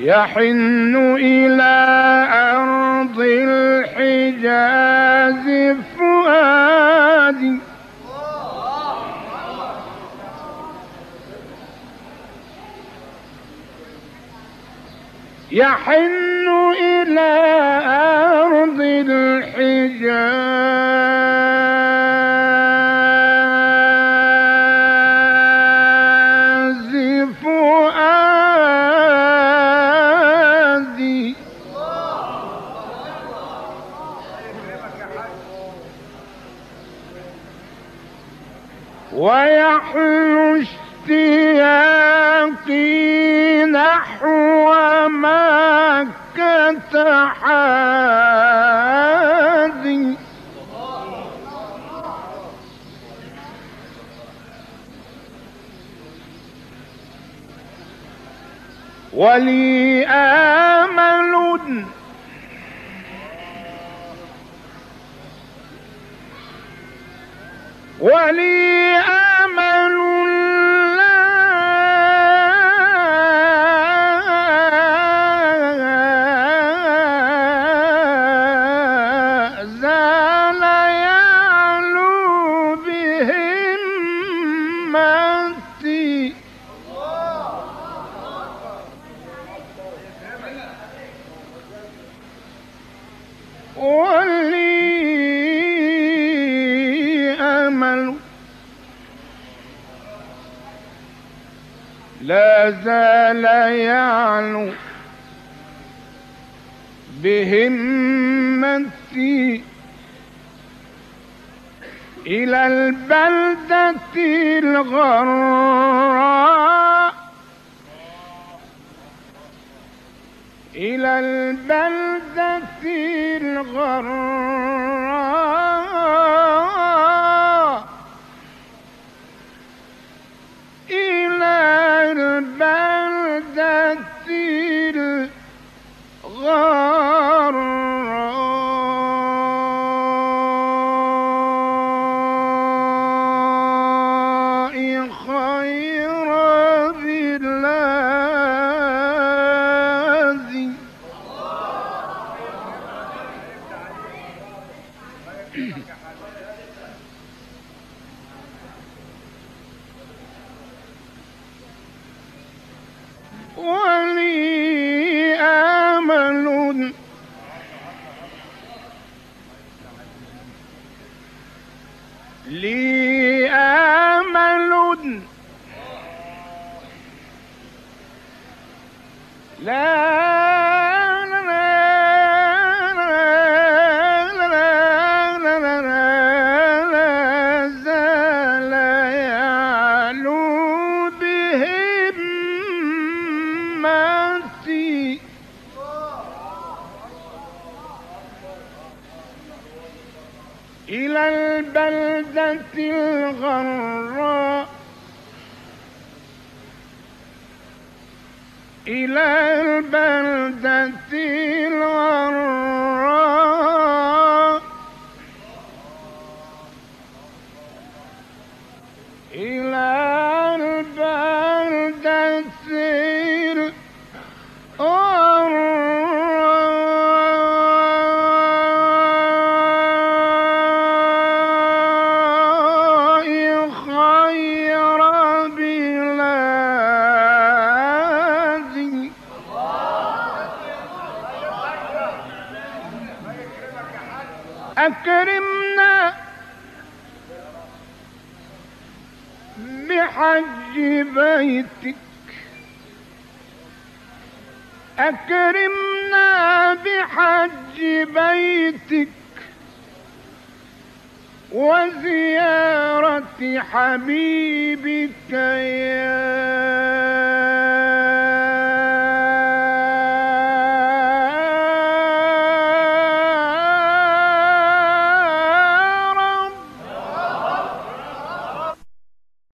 يحن إلى أرض الحجاز فؤادي يحن إلى أرض ويحل اشتياقي نحو مكة حادي. ولي آمل ولي ولي أمل. لا زال يعلو بهمتي إلى البلدة الغراء. إلى البلدة الغراء. إلى البلدة الغراء. ولي آمل لي آمل إلى البلدة الغراء. إلى البلدة الغراء. إلى أكرمنا بحج بيتك. أكرمنا بحج بيتك وزيارة حبيبك يا